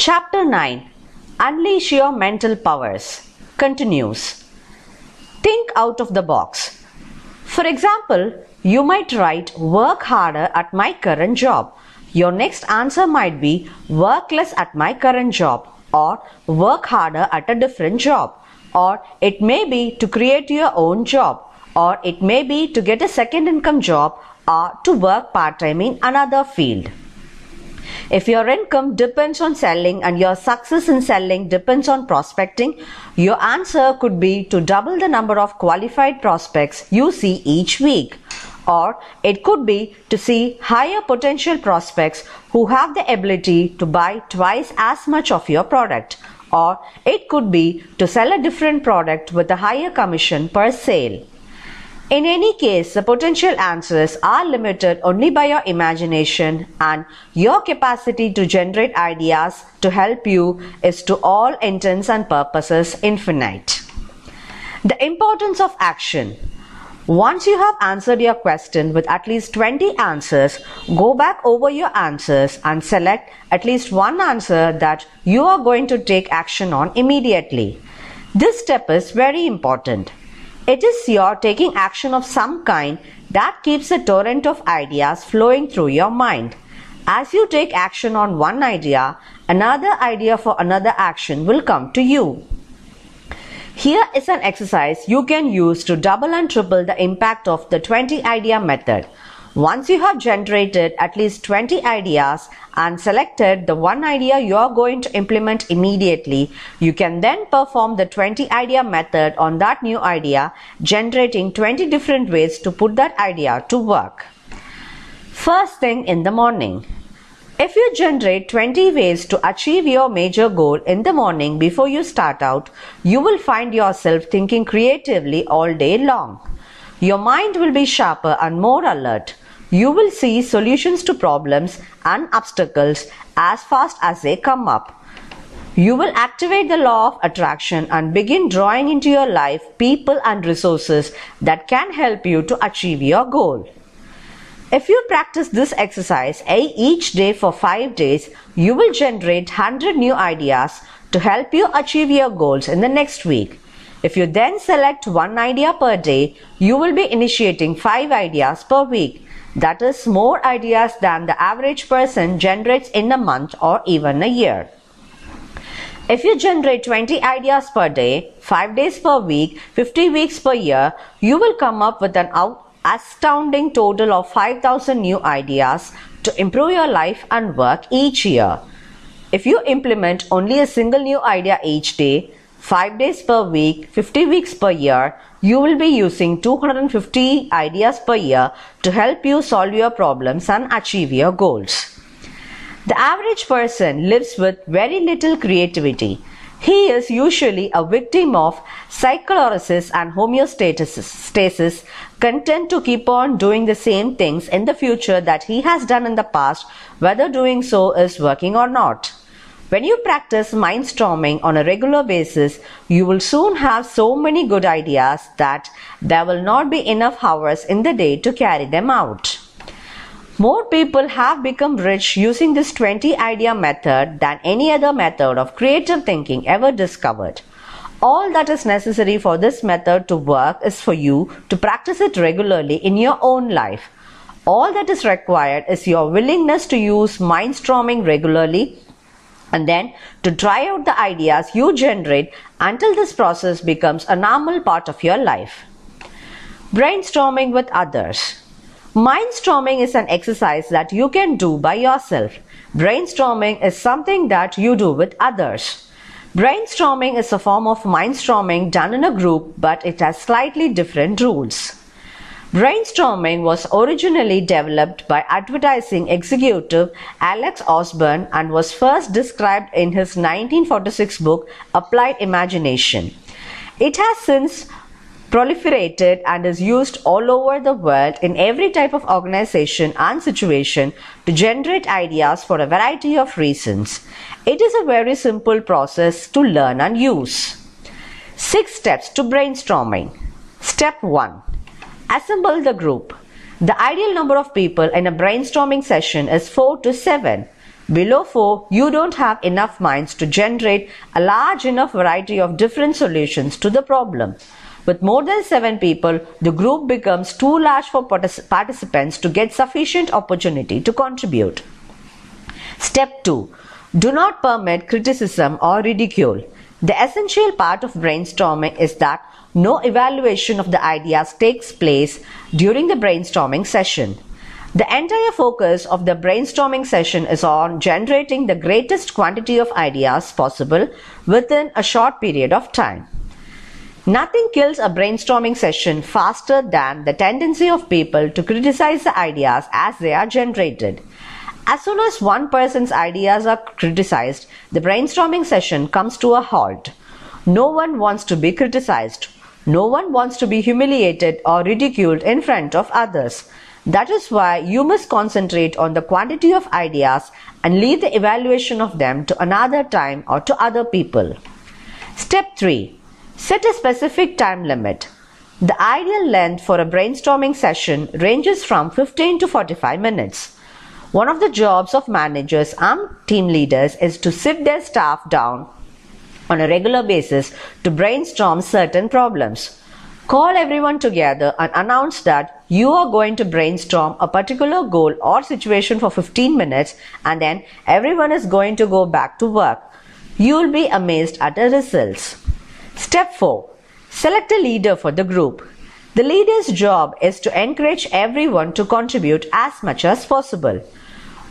Chapter 9 Unleash Your Mental Powers continues. Think out of the box. For example, you might write work harder at my current job. Your next answer might be work less at my current job or work harder at a different job or it may be to create your own job or it may be to get a second income job or to work part time in another field. If your income depends on selling and your success in selling depends on prospecting, your answer could be to double the number of qualified prospects you see each week. Or it could be to see higher potential prospects who have the ability to buy twice as much of your product. Or it could be to sell a different product with a higher commission per sale. In any case, the potential answers are limited only by your imagination and your capacity to generate ideas to help you is to all intents and purposes infinite. The importance of action. Once you have answered your question with at least 20 answers, go back over your answers and select at least one answer that you are going to take action on immediately. This step is very important. It is your taking action of some kind that keeps a torrent of ideas flowing through your mind. As you take action on one idea, another idea for another action will come to you. Here is an exercise you can use to double and triple the impact of the 20 idea method. Once you have generated at least 20 ideas and selected the one idea you are going to implement immediately, you can then perform the 20 idea method on that new idea, generating 20 different ways to put that idea to work. First thing in the morning. If you generate 20 ways to achieve your major goal in the morning before you start out, you will find yourself thinking creatively all day long. Your mind will be sharper and more alert. You will see solutions to problems and obstacles as fast as they come up. You will activate the law of attraction and begin drawing into your life people and resources that can help you to achieve your goal. If you practice this exercise eh, each day for 5 days, you will generate 100 new ideas to help you achieve your goals in the next week. If you then select one idea per day, you will be initiating 5 ideas per week. That is more ideas than the average person generates in a month or even a year. If you generate 20 ideas per day, 5 days per week, 50 weeks per year, you will come up with an astounding total of 5000 new ideas to improve your life and work each year. If you implement only a single new idea each day, 5 days per week, 50 weeks per year, you will be using 250 ideas per year to help you solve your problems and achieve your goals. The average person lives with very little creativity. He is usually a victim of psychosclerosis and homeostasis, content to keep on doing the same things in the future that he has done in the past, whether doing so is working or not. When you practice mindstorming on a regular basis, you will soon have so many good ideas that there will not be enough hours in the day to carry them out. More people have become rich using this 20 idea method than any other method of creative thinking ever discovered. All that is necessary for this method to work is for you to practice it regularly in your own life. All that is required is your willingness to use mindstorming regularly and then to try out the ideas you generate until this process becomes a normal part of your life. Brainstorming with others. Mindstorming is an exercise that you can do by yourself. Brainstorming is something that you do with others. Brainstorming is a form of mindstorming done in a group, but it has slightly different rules. Brainstorming was originally developed by advertising executive Alex Osborn and was first described in his 1946 book Applied Imagination. It has since proliferated and is used all over the world in every type of organization and situation to generate ideas for a variety of reasons. It is a very simple process to learn and use. Six steps to brainstorming. Step 1 Assemble the group. The ideal number of people in a brainstorming session is 4 to 7. Below 4, you don't have enough minds to generate a large enough variety of different solutions to the problem. With more than 7 people, the group becomes too large for participants to get sufficient opportunity to contribute. Step 2. Do not permit criticism or ridicule. The essential part of brainstorming is that no evaluation of the ideas takes place during the brainstorming session. The entire focus of the brainstorming session is on generating the greatest quantity of ideas possible within a short period of time. Nothing kills a brainstorming session faster than the tendency of people to criticize the ideas as they are generated. As soon as one person's ideas are criticized, the brainstorming session comes to a halt. No one wants to be criticized. No one wants to be humiliated or ridiculed in front of others. That is why you must concentrate on the quantity of ideas and leave the evaluation of them to another time or to other people. Step 3. Set a specific time limit. The ideal length for a brainstorming session ranges from 15 to 45 minutes. One of the jobs of managers and team leaders is to sit their staff down on a regular basis to brainstorm certain problems. Call everyone together and announce that you are going to brainstorm a particular goal or situation for 15 minutes and then everyone is going to go back to work. You'll be amazed at the results. Step 4. Select a leader for the group. The leader's job is to encourage everyone to contribute as much as possible.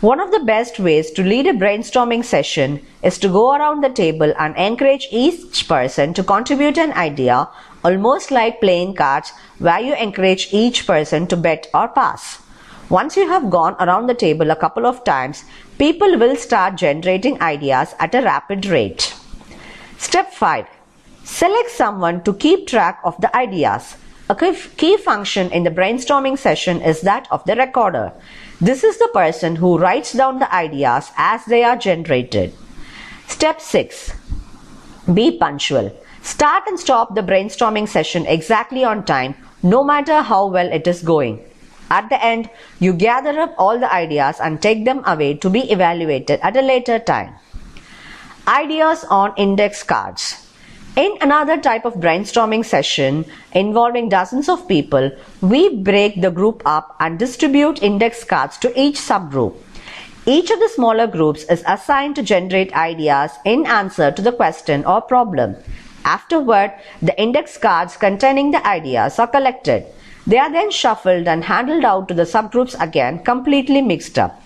One of the best ways to lead a brainstorming session is to go around the table and encourage each person to contribute an idea, almost like playing cards where you encourage each person to bet or pass. Once you have gone around the table a couple of times, people will start generating ideas at a rapid rate. Step 5. Select someone to keep track of the ideas. A key function in the brainstorming session is that of the recorder. This is the person who writes down the ideas as they are generated. Step 6. Be punctual. Start and stop the brainstorming session exactly on time, no matter how well it is going. At the end, you gather up all the ideas and take them away to be evaluated at a later time. Ideas on index cards. In another type of brainstorming session involving dozens of people, we break the group up and distribute index cards to each subgroup. Each of the smaller groups is assigned to generate ideas in answer to the question or problem. Afterward, the index cards containing the ideas are collected. They are then shuffled and handed out to the subgroups again completely mixed up.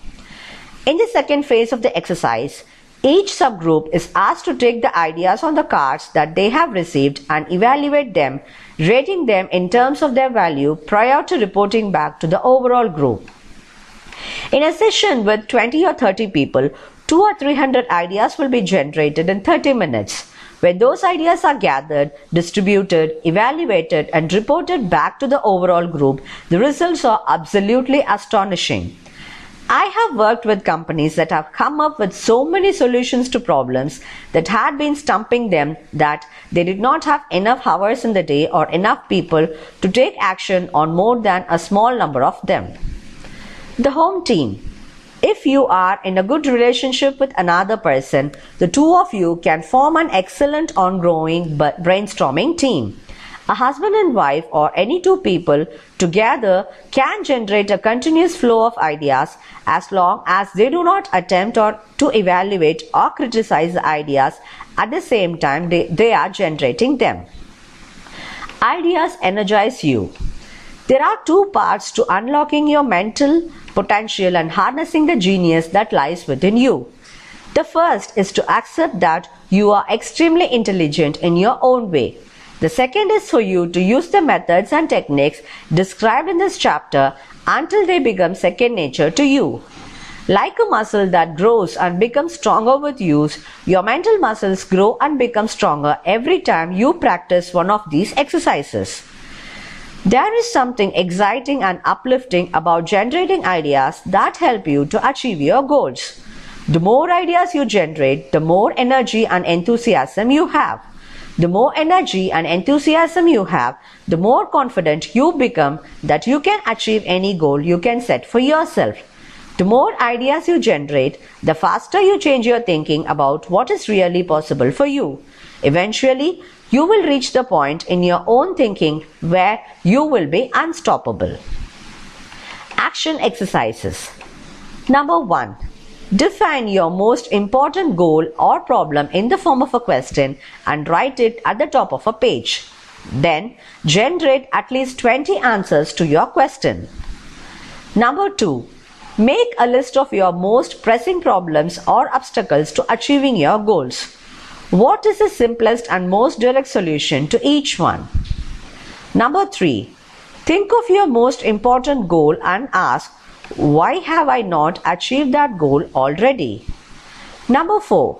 In the second phase of the exercise, each subgroup is asked to take the ideas on the cards that they have received and evaluate them, rating them in terms of their value prior to reporting back to the overall group. In a session with 20 or 30 people, 2 or 300 ideas will be generated in 30 minutes. When those ideas are gathered, distributed, evaluated, and reported back to the overall group, the results are absolutely astonishing. I have worked with companies that have come up with so many solutions to problems that had been stumping them that they did not have enough hours in the day or enough people to take action on more than a small number of them. The home team. If you are in a good relationship with another person, the two of you can form an excellent ongoing but brainstorming team. A husband and wife or any two people together can generate a continuous flow of ideas as long as they do not attempt or to evaluate or criticize the ideas at the same time they, they are generating them. Ideas energize you. There are two parts to unlocking your mental potential and harnessing the genius that lies within you. The first is to accept that you are extremely intelligent in your own way. The second is for you to use the methods and techniques described in this chapter until they become second nature to you. Like a muscle that grows and becomes stronger with use, your mental muscles grow and become stronger every time you practice one of these exercises. There is something exciting and uplifting about generating ideas that help you to achieve your goals. The more ideas you generate, the more energy and enthusiasm you have. The more energy and enthusiasm you have, the more confident you become that you can achieve any goal you can set for yourself. The more ideas you generate, the faster you change your thinking about what is really possible for you. Eventually, you will reach the point in your own thinking where you will be unstoppable. Action exercises. Number one, define your most important goal or problem in the form of a question and write it at the top of a page. Then, generate at least 20 answers to your question. Number two, make a list of your most pressing problems or obstacles to achieving your goals. What is the simplest and most direct solution to each one? Number three, think of your most important goal and ask, why have I not achieved that goal already? Number four,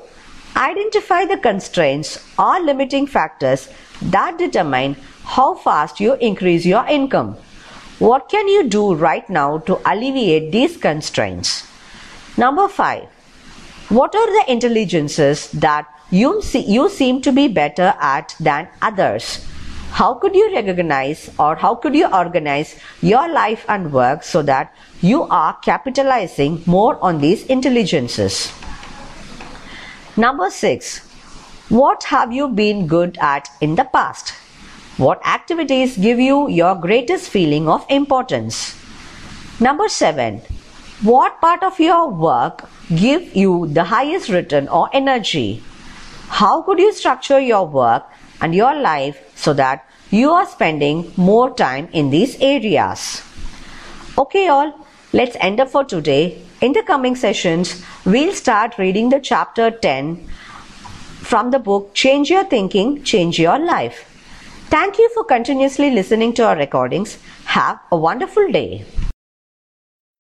identify the constraints or limiting factors that determine how fast you increase your income. What can you do right now to alleviate these constraints? Number five, what are the intelligences that you, see, you seem to be better at than others? How could you recognize or how could you organize your life and work so that you are capitalizing more on these intelligences? Number six, what have you been good at in the past? What activities give you your greatest feeling of importance? Number seven, what part of your work give you the highest return or energy? How could you structure your work and your life so that you are spending more time in these areas? Okay, all, let's end up for today. In the coming sessions, we'll start reading the chapter 10 from the book Change Your Thinking, Change Your Life. Thank you for continuously listening to our recordings. Have a wonderful day.